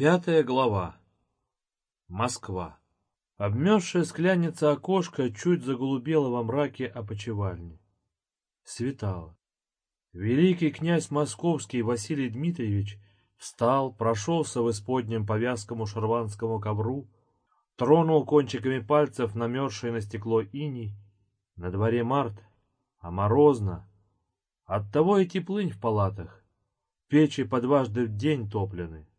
Пятая глава. Москва. Обмерзшая скляница окошка чуть заголубела во мраке опочивальни. Светало. Великий князь московский Василий Дмитриевич встал, прошелся в исподнем по вязкому шарванскому ковру, тронул кончиками пальцев намерзшее на стекло иней. На дворе март, а морозно. Оттого и теплынь в палатах. Печи по дважды в день топлены.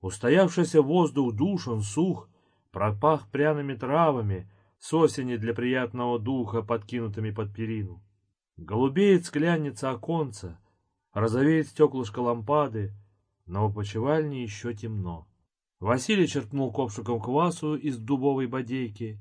Устоявшийся воздух душен, сух, пропах пряными травами, с осени для приятного духа, подкинутыми под перину. Голубеет склянница оконца, розовеет стеклышко лампады, но в почевальне еще темно. Василий черпнул ковшиком квасу из дубовой бодейки,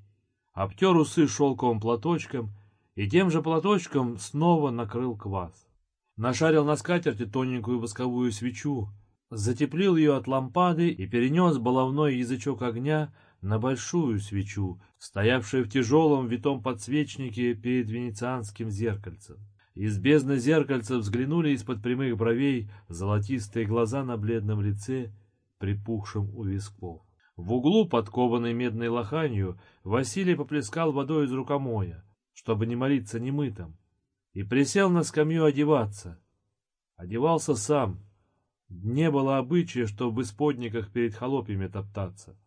обтер усы шелковым платочком и тем же платочком снова накрыл квас. Нашарил на скатерти тоненькую восковую свечу, затеплил ее от лампады и перенес баловной язычок огня на большую свечу, стоявшую в тяжелом витом подсвечнике перед венецианским зеркальцем. Из бездны зеркальца взглянули из-под прямых бровей золотистые глаза на бледном лице, припухшем у висков. В углу, подкованной медной лоханью, Василий поплескал водой из рукомоя, чтобы не молиться немытым, и присел на скамью одеваться. Одевался сам, не было обычая, что в исподниках перед холопьями топтаться.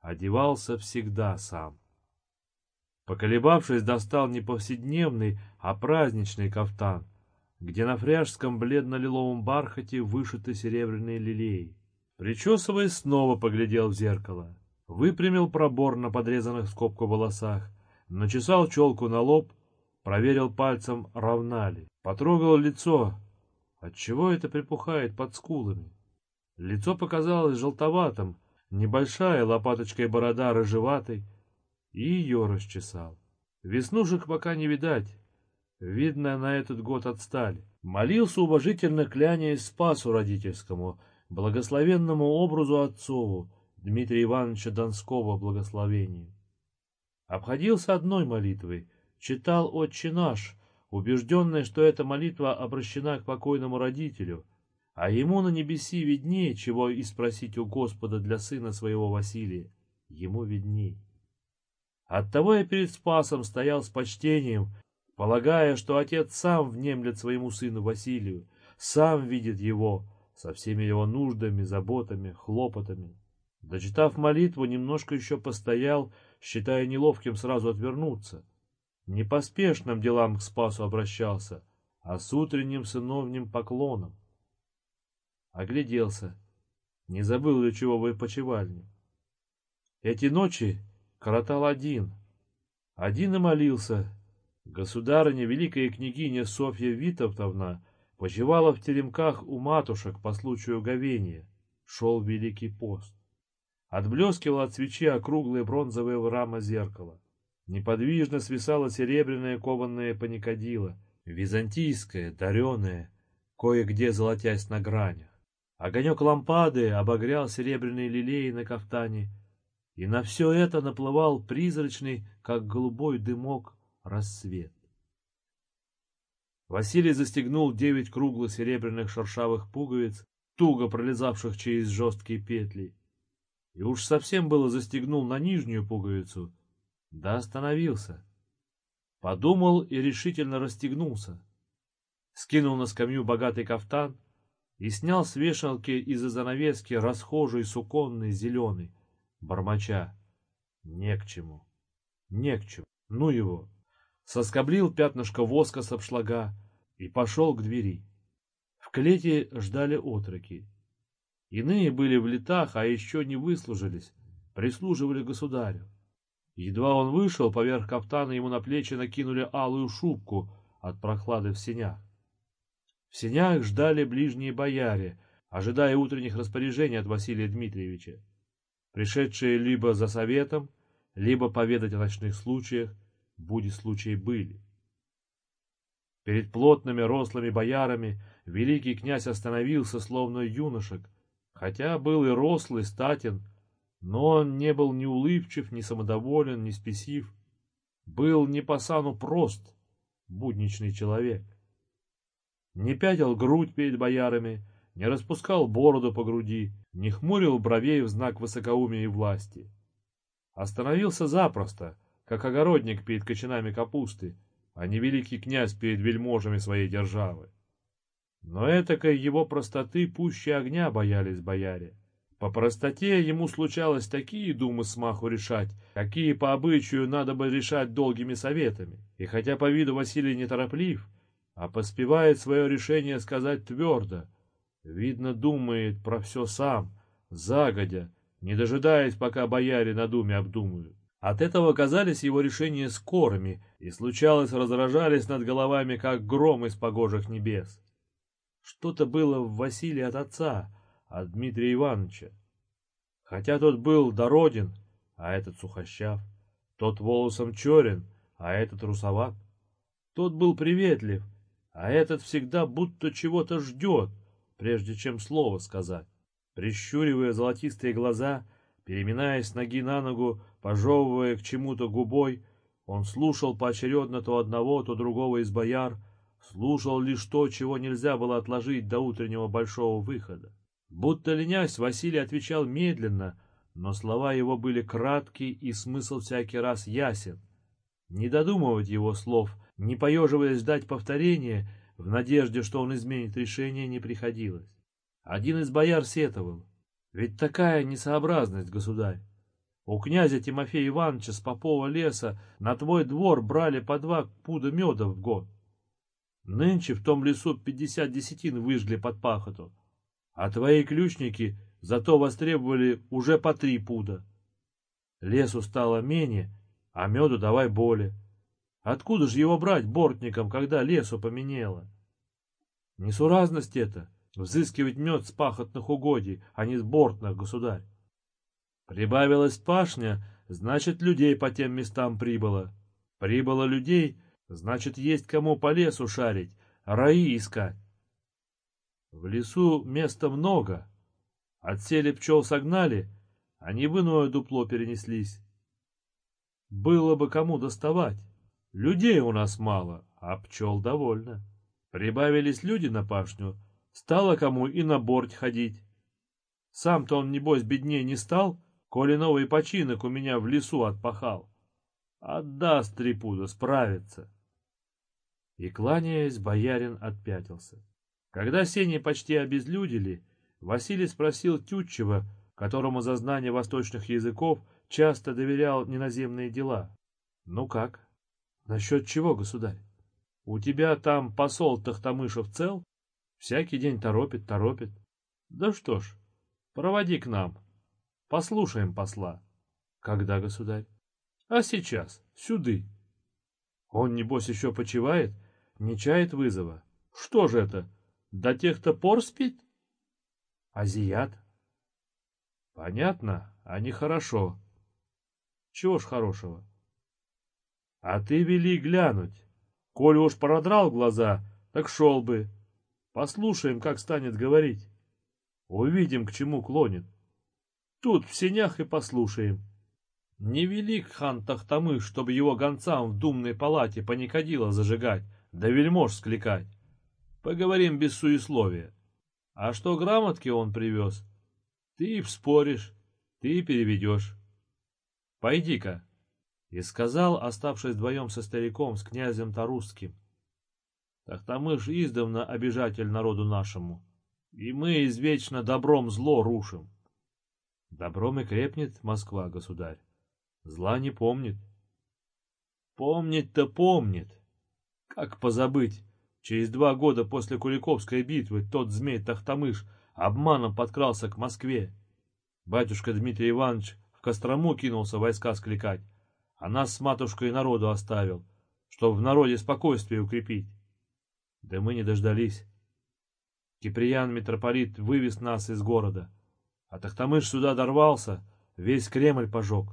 Одевался всегда сам. Поколебавшись, достал не повседневный, а праздничный кафтан, где на фряжском бледно-лиловом бархате вышиты серебряные лилеи. Причесываясь, снова поглядел в зеркало. Выпрямил пробор на подрезанных скобку волосах, начесал челку на лоб, проверил пальцем, равна ли. Потрогал лицо, Отчего это припухает под скулами? Лицо показалось желтоватым, небольшая лопаточкой борода рыжеватой, и ее расчесал. Веснушек пока не видать. Видно, на этот год отстали. Молился уважительно, кляняясь Спасу родительскому, благословенному образу отцову, Дмитрия Ивановича Донского благословением. Обходился одной молитвой, читал «Отче наш», убежденная, что эта молитва обращена к покойному родителю, а ему на небеси виднее, чего и спросить у Господа для сына своего Василия. Ему видней. Оттого я перед Спасом стоял с почтением, полагая, что отец сам внемлет своему сыну Василию, сам видит его со всеми его нуждами, заботами, хлопотами. Дочитав молитву, немножко еще постоял, считая неловким сразу отвернуться — не поспешным делам к Спасу обращался, а с утренним сыновним поклоном. Огляделся, не забыл ли чего в почевальне. Эти ночи коротал один, один и молился. Государыня, великая княгиня Софья Витовтовна, почивала в теремках у матушек по случаю говения. Шел Великий пост. Отблескивала от свечи округлые бронзовые рама зеркала. Неподвижно свисала серебряная кованная паникадила, византийская, дареная, кое-где золотясь на гранях. Огонек лампады обогрял серебряные лилеи на кафтане, и на все это наплывал призрачный, как голубой дымок, рассвет. Василий застегнул девять круглых серебряных шершавых пуговиц, туго пролезавших через жесткие петли, и уж совсем было застегнул на нижнюю пуговицу, да остановился. Подумал и решительно расстегнулся. Скинул на скамью богатый кафтан и снял с вешалки из-за занавески расхожий суконный зеленый, бормоча. Не к чему, не к чему, ну его. Соскоблил пятнышко воска с обшлага и пошел к двери. В клете ждали отроки. Иные были в летах, а еще не выслужились, прислуживали государю. Едва он вышел, поверх кафтана ему на плечи накинули алую шубку от прохлады в сенях. В сенях ждали ближние бояре, ожидая утренних распоряжений от Василия Дмитриевича, пришедшие либо за советом, либо поведать о ночных случаях, будь случаи были. Перед плотными рослыми боярами великий князь остановился, словно юношек, хотя был и рослый, статен, но он не был ни улыбчив, ни самодоволен, ни спесив. Был не по сану прост, будничный человек. Не пятил грудь перед боярами, не распускал бороду по груди, не хмурил бровей в знак высокоумия и власти. Остановился запросто, как огородник перед кочанами капусты, а не великий князь перед вельможами своей державы. Но этакой его простоты пуще огня боялись бояре. По простоте ему случалось такие думы смаху решать, какие по обычаю надо бы решать долгими советами. И хотя по виду Василий нетороплив, а поспевает свое решение сказать твердо, видно, думает про все сам, загодя, не дожидаясь, пока бояре на думе обдумают. От этого казались его решения скорыми, и случалось разражались над головами, как гром из погожих небес. Что-то было в Василии от отца, от Дмитрия Ивановича. Хотя тот был дороден, а этот сухощав, тот волосом черен, а этот русоват. Тот был приветлив, а этот всегда будто чего-то ждет, прежде чем слово сказать. Прищуривая золотистые глаза, переминаясь ноги на ногу, пожевывая к чему-то губой, он слушал поочередно то одного, то другого из бояр, слушал лишь то, чего нельзя было отложить до утреннего большого выхода. Будто ленясь, Василий отвечал медленно, но слова его были краткие и смысл всякий раз ясен. Не додумывать его слов, не поеживаясь ждать повторения, в надежде, что он изменит решение, не приходилось. Один из бояр сетовал. Ведь такая несообразность, государь. У князя Тимофея Ивановича с Попова леса на твой двор брали по два пуда меда в год. Нынче в том лесу пятьдесят десятин выжгли под пахоту, а твои ключники зато востребовали уже по три пуда. Лесу стало менее, а меду давай более. Откуда же его брать бортникам, когда лесу поменяло? Несуразность это — взыскивать мед с пахотных угодий, а не с бортных, государь. Прибавилась пашня, значит, людей по тем местам прибыло. Прибыло людей, значит, есть кому по лесу шарить, раи искать. В лесу места много. Отсели пчел согнали, они в иное дупло перенеслись. Было бы кому доставать. Людей у нас мало, а пчел довольно. Прибавились люди на пашню — Стало кому и на борт ходить. Сам-то он, небось, беднее не стал, коли новый починок у меня в лесу отпахал. Отдаст три пуда, справится. И, кланяясь, боярин отпятился. Когда сени почти обезлюдили, Василий спросил Тютчева, которому за знание восточных языков часто доверял неназемные дела. «Ну как? Насчет чего, государь? У тебя там посол Тахтамышев цел?» Всякий день торопит, торопит. Да что ж, проводи к нам. Послушаем посла. Когда, государь? А сейчас, сюды. Он, небось, еще почивает, не чает вызова. Что же это, до тех-то пор спит? Азиат? Понятно, а не хорошо. Чего ж хорошего? А ты вели глянуть. Коли уж продрал глаза, так шел бы. Послушаем, как станет говорить. Увидим, к чему клонит. Тут в сенях и послушаем. Не велик хан Тахтамыш, чтобы его гонцам в думной палате паникодило зажигать, да вельмож скликать. Поговорим без суесловия. А что грамотки он привез, ты и вспоришь, ты и переведешь. Пойди-ка. И сказал, оставшись вдвоем со стариком, с князем Тарусским, Тахтамыш издавна обижатель народу нашему, и мы извечно добром зло рушим. Добром и крепнет Москва, государь, зла не помнит. Помнить-то помнит. Как позабыть, через два года после Куликовской битвы тот змей Тахтамыш обманом подкрался к Москве. Батюшка Дмитрий Иванович в Кострому кинулся войска скликать, а нас с матушкой народу оставил, чтобы в народе спокойствие укрепить. Да мы не дождались. Киприян митрополит вывез нас из города. А Тахтамыш сюда дорвался, весь Кремль пожег.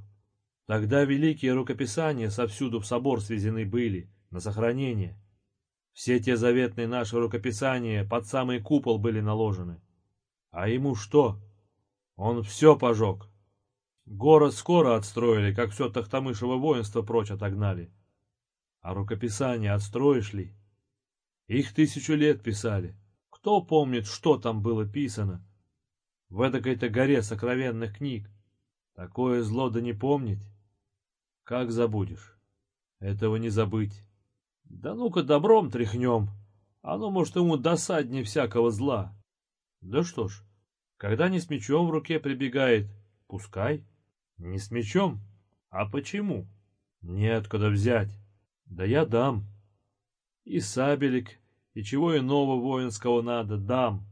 Тогда великие рукописания совсюду в собор свезены были, на сохранение. Все те заветные наши рукописания под самый купол были наложены. А ему что? Он все пожег. Город скоро отстроили, как все Тахтамышево воинство прочь отогнали. А рукописания отстроишь ли? Их тысячу лет писали. Кто помнит, что там было писано? В этой-то горе сокровенных книг. Такое зло да не помнить. Как забудешь? Этого не забыть. Да ну-ка добром тряхнем. Оно, может, ему досаднее всякого зла. Да что ж, когда не с мечом в руке прибегает, пускай. Не с мечом? А почему? Неоткуда взять. Да я дам. И сабелик, и чего иного воинского надо, дам.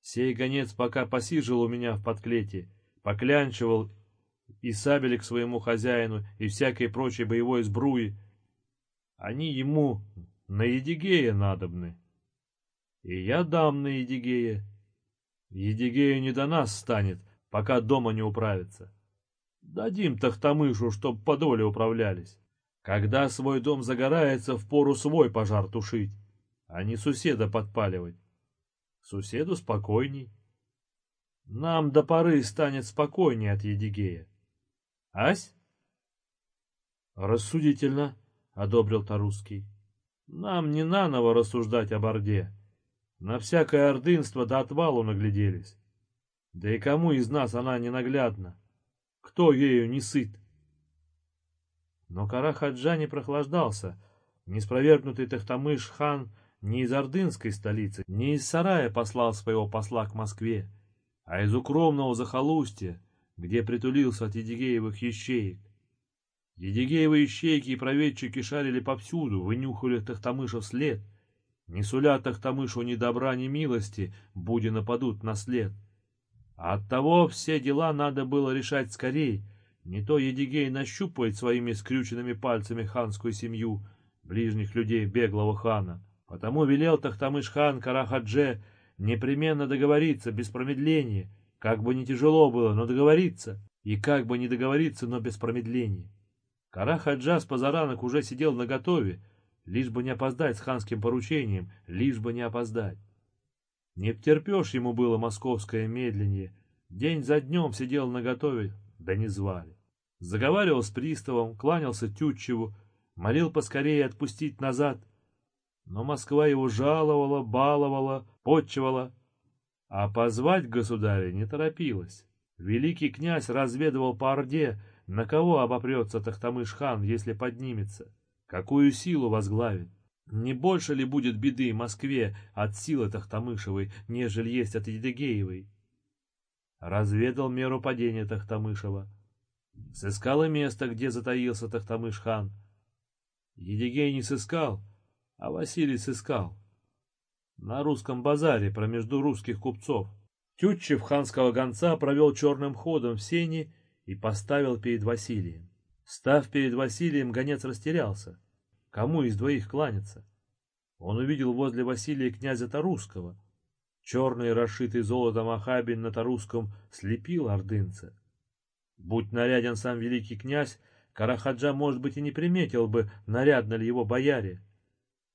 Сей гонец пока посиживал у меня в подклете, поклянчивал и сабелик своему хозяину, и всякой прочей боевой сбруи. Они ему на Едигея надобны. И я дам на Едигея. Едигею не до нас станет, пока дома не управится. Дадим Тахтамышу, чтоб по доле управлялись. Когда свой дом загорается, в пору свой пожар тушить, а не суседа подпаливать. Суседу спокойней. Нам до поры станет спокойнее от Едигея. Ась? Рассудительно, — одобрил Тарусский. Нам не наново рассуждать об Орде. На всякое ордынство до отвалу нагляделись. Да и кому из нас она ненаглядна? Кто ею не сыт? Но Карахаджа не прохлаждался. Неспровергнутый Тахтамыш-хан не из ордынской столицы, не из сарая послал своего посла к Москве, а из укромного захолустья, где притулился от Едигеевых ищеек. Едигеевы ищейки и проведчики шарили повсюду, вынюхали Тахтамышев след. Не суля Тахтамышу ни добра, ни милости, буди нападут на след. А оттого все дела надо было решать скорей, не то Едигей нащупает своими скрюченными пальцами ханскую семью, ближних людей беглого хана. Потому велел Тахтамыш-хан Карахадже непременно договориться без промедления, как бы не тяжело было, но договориться, и как бы не договориться, но без промедления. Кара-Хаджа с позаранок уже сидел наготове, лишь бы не опоздать с ханским поручением, лишь бы не опоздать. Не втерпешь ему было московское медленнее, день за днем сидел наготове, да не звали. Заговаривал с приставом, кланялся Тютчеву, молил поскорее отпустить назад, но Москва его жаловала, баловала, подчевала, а позвать государя не торопилась. Великий князь разведывал по Орде, на кого обопрется Тахтамыш-хан, если поднимется, какую силу возглавит. Не больше ли будет беды Москве от силы Тахтамышевой, нежели есть от Едыгеевой? Разведал меру падения Тахтамышева. Сыскал и место, где затаился Тахтамыш-хан. Едигей не сыскал, а Василий сыскал на русском базаре промежду русских купцов. Тютчев ханского гонца провел черным ходом в сени и поставил перед Василием. Став перед Василием, гонец растерялся. Кому из двоих кланяться? Он увидел возле Василия князя Тарусского. Черный, расшитый золотом ахабин на Тарусском слепил ордынца. Будь наряден сам великий князь, Карахаджа, может быть, и не приметил бы, нарядно ли его бояре.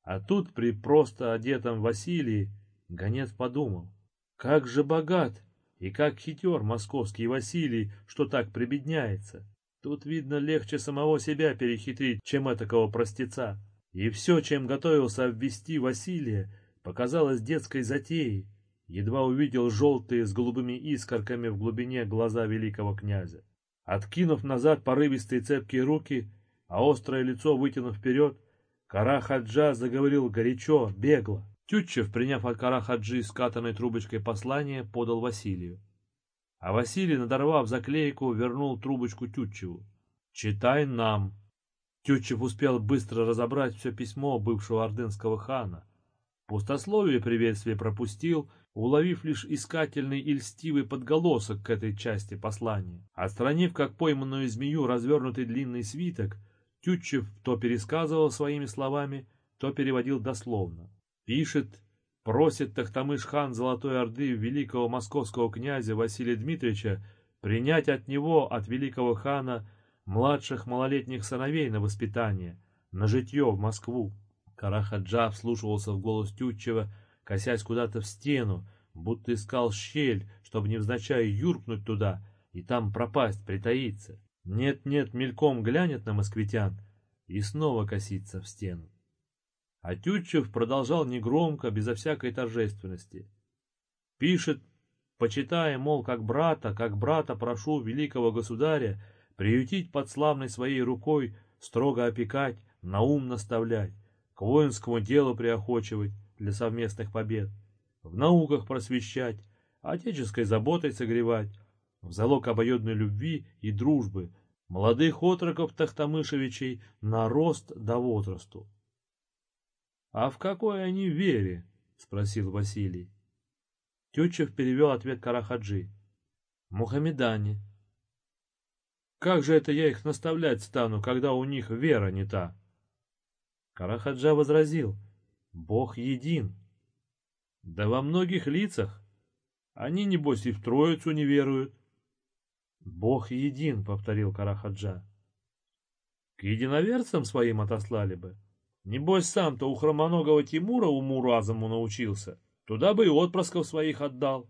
А тут при просто одетом Василии гонец подумал, как же богат и как хитер московский Василий, что так прибедняется. Тут, видно, легче самого себя перехитрить, чем этакого простеца. И все, чем готовился обвести Василия, показалось детской затеей. Едва увидел желтые с голубыми искорками в глубине глаза великого князя. Откинув назад порывистые цепкие руки, а острое лицо вытянув вперед, Кара-Хаджа заговорил горячо, бегло. Тютчев, приняв от Кара-Хаджи скатанной трубочкой послание, подал Василию. А Василий, надорвав заклейку, вернул трубочку Тютчеву. «Читай нам». Тютчев успел быстро разобрать все письмо бывшего ордынского хана. Пустословие приветствия пропустил, уловив лишь искательный и льстивый подголосок к этой части послания. Отстранив, как пойманную змею, развернутый длинный свиток, Тютчев то пересказывал своими словами, то переводил дословно. Пишет, просит Тахтамыш-хан Золотой Орды великого московского князя Василия Дмитриевича принять от него, от великого хана, младших малолетних сыновей на воспитание, на житье в Москву. Карахаджа вслушивался в голос Тютчева, косясь куда-то в стену, будто искал щель, чтобы невзначай юркнуть туда и там пропасть, притаиться. Нет-нет, мельком глянет на москвитян и снова косится в стену. А Тютчев продолжал негромко, безо всякой торжественности. Пишет, почитая, мол, как брата, как брата прошу великого государя приютить под славной своей рукой, строго опекать, на ум наставлять, к воинскому делу приохочивать для совместных побед, в науках просвещать, отеческой заботой согревать, в залог обоюдной любви и дружбы, молодых отроков Тахтамышевичей на рост до возрасту. — А в какой они вере? — спросил Василий. Тютчев перевел ответ Карахаджи. — Мухаммедане. — Как же это я их наставлять стану, когда у них вера не та? Карахаджа возразил. — Бог един. — Да во многих лицах. Они, небось, и в Троицу не веруют. Бог един, повторил Карахаджа. К единоверцам своим отослали бы. Небось, сам-то у хромоногого Тимура уму-разуму научился. Туда бы и отпрысков своих отдал.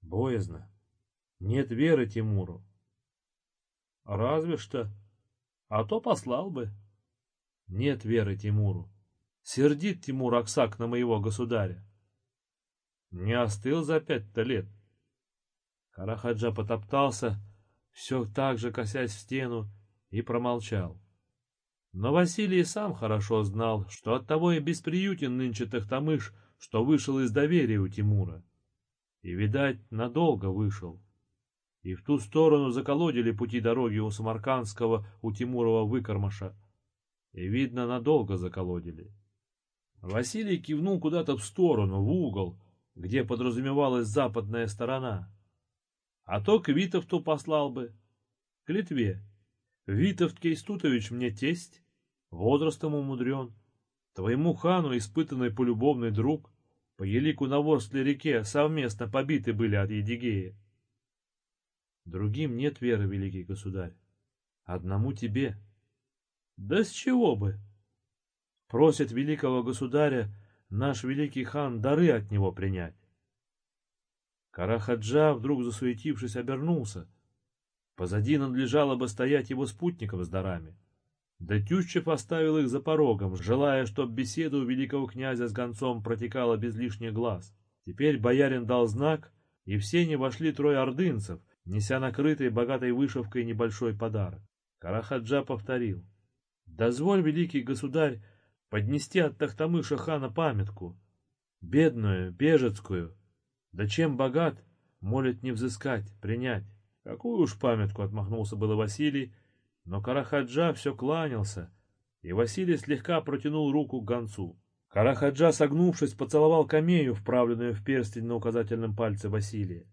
Боязно. Нет веры Тимуру. Разве что. А то послал бы. Нет веры Тимуру. Сердит Тимур Аксак на моего государя. Не остыл за пять-то лет. Карахаджа потоптался, все так же косясь в стену, и промолчал. Но Василий сам хорошо знал, что оттого и бесприютен нынче Тахтамыш, что вышел из доверия у Тимура. И, видать, надолго вышел. И в ту сторону заколодили пути дороги у Самаркандского, у Тимурова выкормаша. И, видно, надолго заколодили. Василий кивнул куда-то в сторону, в угол, где подразумевалась западная сторона. А то к Витовту послал бы. К Литве. Витовт Кейстутович мне тесть, возрастом умудрен. Твоему хану испытанный полюбовный друг, по елику на Ворстле реке совместно побиты были от Едигея. Другим нет веры, великий государь. Одному тебе. Да с чего бы? Просит великого государя наш великий хан дары от него принять. Карахаджа, вдруг засуетившись, обернулся. Позади надлежало бы стоять его спутников с дарами. Да Тющев оставил их за порогом, желая, чтоб беседа у великого князя с гонцом протекала без лишних глаз. Теперь боярин дал знак, и все не вошли трое ордынцев, неся накрытый богатой вышивкой небольшой подарок. Карахаджа повторил. «Дозволь, великий государь, поднести от Тахтамыша хана памятку, бедную, бежецкую, да чем богат, молит не взыскать, принять. Какую уж памятку, отмахнулся было Василий, но Карахаджа все кланялся, и Василий слегка протянул руку к гонцу. Карахаджа, согнувшись, поцеловал камею, вправленную в перстень на указательном пальце Василия.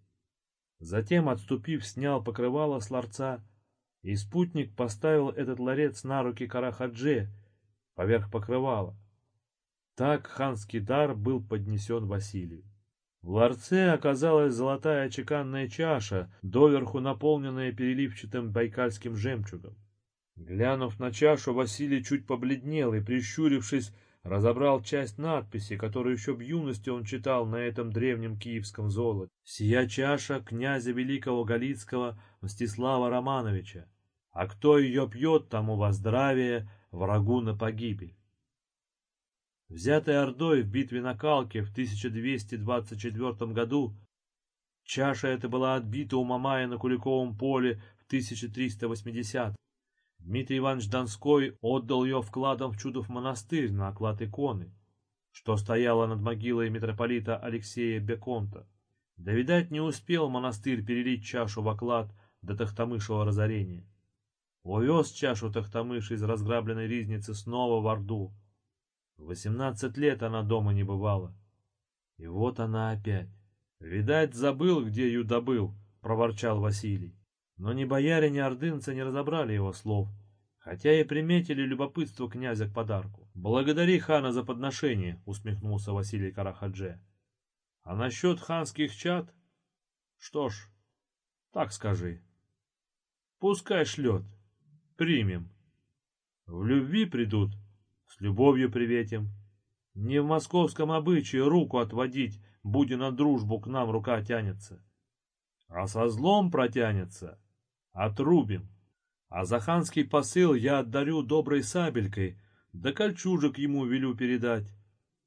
Затем, отступив, снял покрывало с ларца, и спутник поставил этот ларец на руки Карахадже, поверх покрывала. Так ханский дар был поднесен Василию. В ларце оказалась золотая чеканная чаша, доверху наполненная переливчатым байкальским жемчугом. Глянув на чашу, Василий чуть побледнел и, прищурившись, разобрал часть надписи, которую еще в юности он читал на этом древнем киевском золоте. «Сия чаша князя великого Галицкого Мстислава Романовича, а кто ее пьет, тому во здравие, врагу на погибель». Взятая Ордой в битве на Калке в 1224 году, чаша эта была отбита у Мамая на Куликовом поле в 1380 Дмитрий Иванович Донской отдал ее вкладом в Чудов монастырь на оклад иконы, что стояло над могилой митрополита Алексея Беконта. Да, видать, не успел монастырь перелить чашу в оклад до Тахтамышего разорения. Увез чашу Тахтамыш из разграбленной ризницы снова в Орду, Восемнадцать лет она дома не бывала. И вот она опять. Видать, забыл, где ее добыл, проворчал Василий. Но ни бояре, ни ордынцы не разобрали его слов, хотя и приметили любопытство князя к подарку. «Благодари хана за подношение», — усмехнулся Василий Карахадже. «А насчет ханских чад? Что ж, так скажи. Пускай шлет. Примем. В любви придут, с любовью приветим. Не в московском обычае руку отводить, будь на дружбу к нам рука тянется. А со злом протянется, отрубим. А за ханский посыл я отдарю доброй сабелькой, да кольчужек ему велю передать.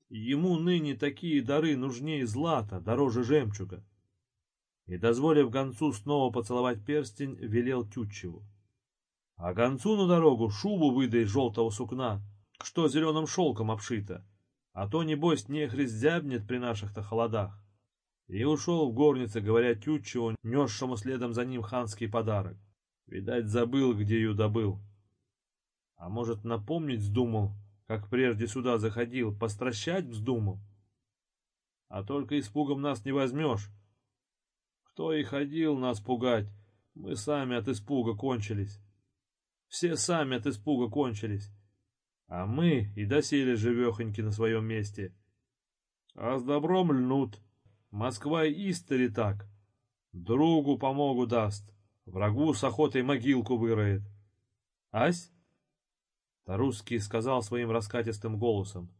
Ему ныне такие дары нужнее злата, дороже жемчуга. И, дозволив гонцу снова поцеловать перстень, велел Тютчеву. А гонцу на дорогу шубу выдай желтого сукна, что зеленым шелком обшито, а то, небось, нехрист зябнет при наших-то холодах. И ушел в горнице, говоря Тютчеву, несшему следом за ним ханский подарок. Видать, забыл, где ее добыл. А может, напомнить вздумал, как прежде сюда заходил, постращать вздумал? А только испугом нас не возьмешь. Кто и ходил нас пугать, мы сами от испуга кончились. Все сами от испуга кончились. А мы и доселе живехоньки на своем месте. А с добром льнут. Москва и истори так. Другу помогу даст, врагу с охотой могилку выроет. Ась? Тарусский сказал своим раскатистым голосом.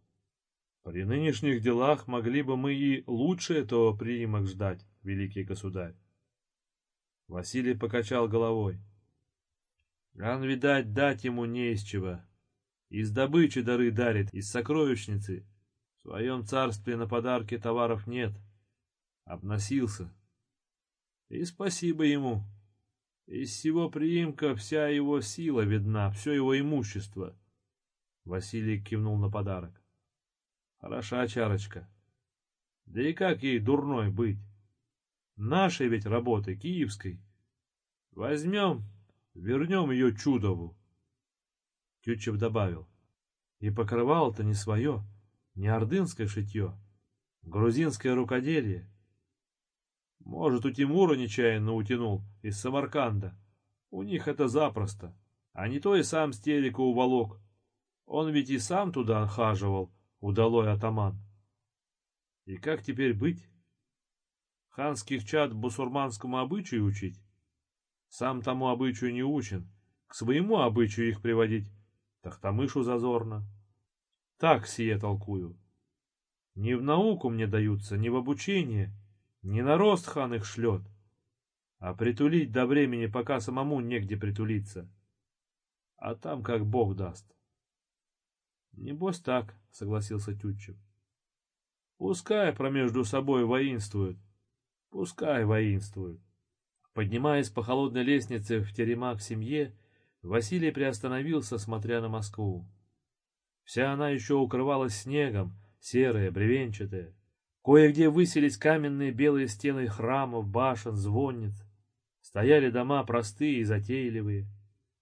При нынешних делах могли бы мы и лучше этого приимок ждать, великий государь. Василий покачал головой. Ан, видать, дать ему не из чего. Из добычи дары дарит, из сокровищницы. В своем царстве на подарки товаров нет. — обносился. И спасибо ему. Из всего приимка вся его сила видна, все его имущество. Василий кивнул на подарок. Хороша чарочка. Да и как ей дурной быть? Нашей ведь работы, киевской. Возьмем, вернем ее Чудову. Тютчев добавил. И покрывало-то не свое, не ордынское шитье, грузинское рукоделие. Может, у Тимура нечаянно утянул из Самарканда. У них это запросто. А не то и сам с телека уволок. Он ведь и сам туда хаживал, удалой атаман. И как теперь быть? Ханских чад бусурманскому обычаю учить? Сам тому обычаю не учен. К своему обычаю их приводить. Тахтамышу зазорно. Так сие толкую. Не в науку мне даются, не в обучение, не на рост хан их шлет, а притулить до времени, пока самому негде притулиться. А там как бог даст. Небось так, согласился Тютчев. Пускай промежду собой воинствуют. Пускай воинствуют. Поднимаясь по холодной лестнице в терема к семье, Василий приостановился, смотря на Москву. Вся она еще укрывалась снегом, серая, бревенчатая. Кое-где высились каменные белые стены храмов, башен, звонниц. Стояли дома простые и затейливые.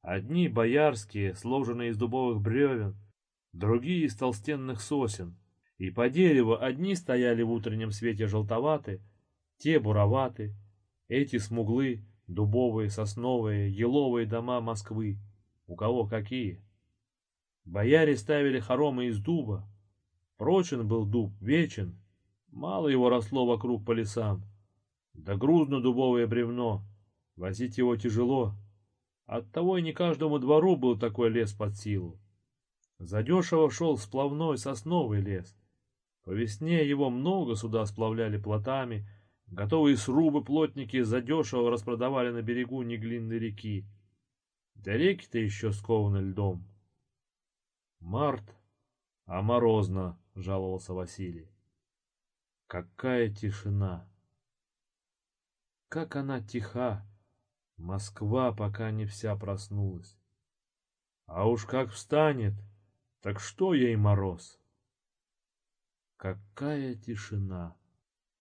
Одни боярские, сложенные из дубовых бревен, другие из толстенных сосен. И по дереву одни стояли в утреннем свете желтоваты, те буроваты, эти смуглы, дубовые, сосновые, еловые дома Москвы. У кого какие? Бояре ставили хоромы из дуба. Прочен был дуб, вечен, Мало его росло вокруг по лесам. Да грузно дубовое бревно. Возить его тяжело. Оттого и не каждому двору был такой лес под силу. Задешево шел сплавной сосновый лес. По весне его много сюда сплавляли плотами, готовые срубы плотники задешево распродавали на берегу неглинной реки. Да реки-то еще скованы льдом. Март, а морозно, жаловался Василий. Какая тишина! Как она тиха! Москва пока не вся проснулась. А уж как встанет, так что ей мороз? Какая тишина!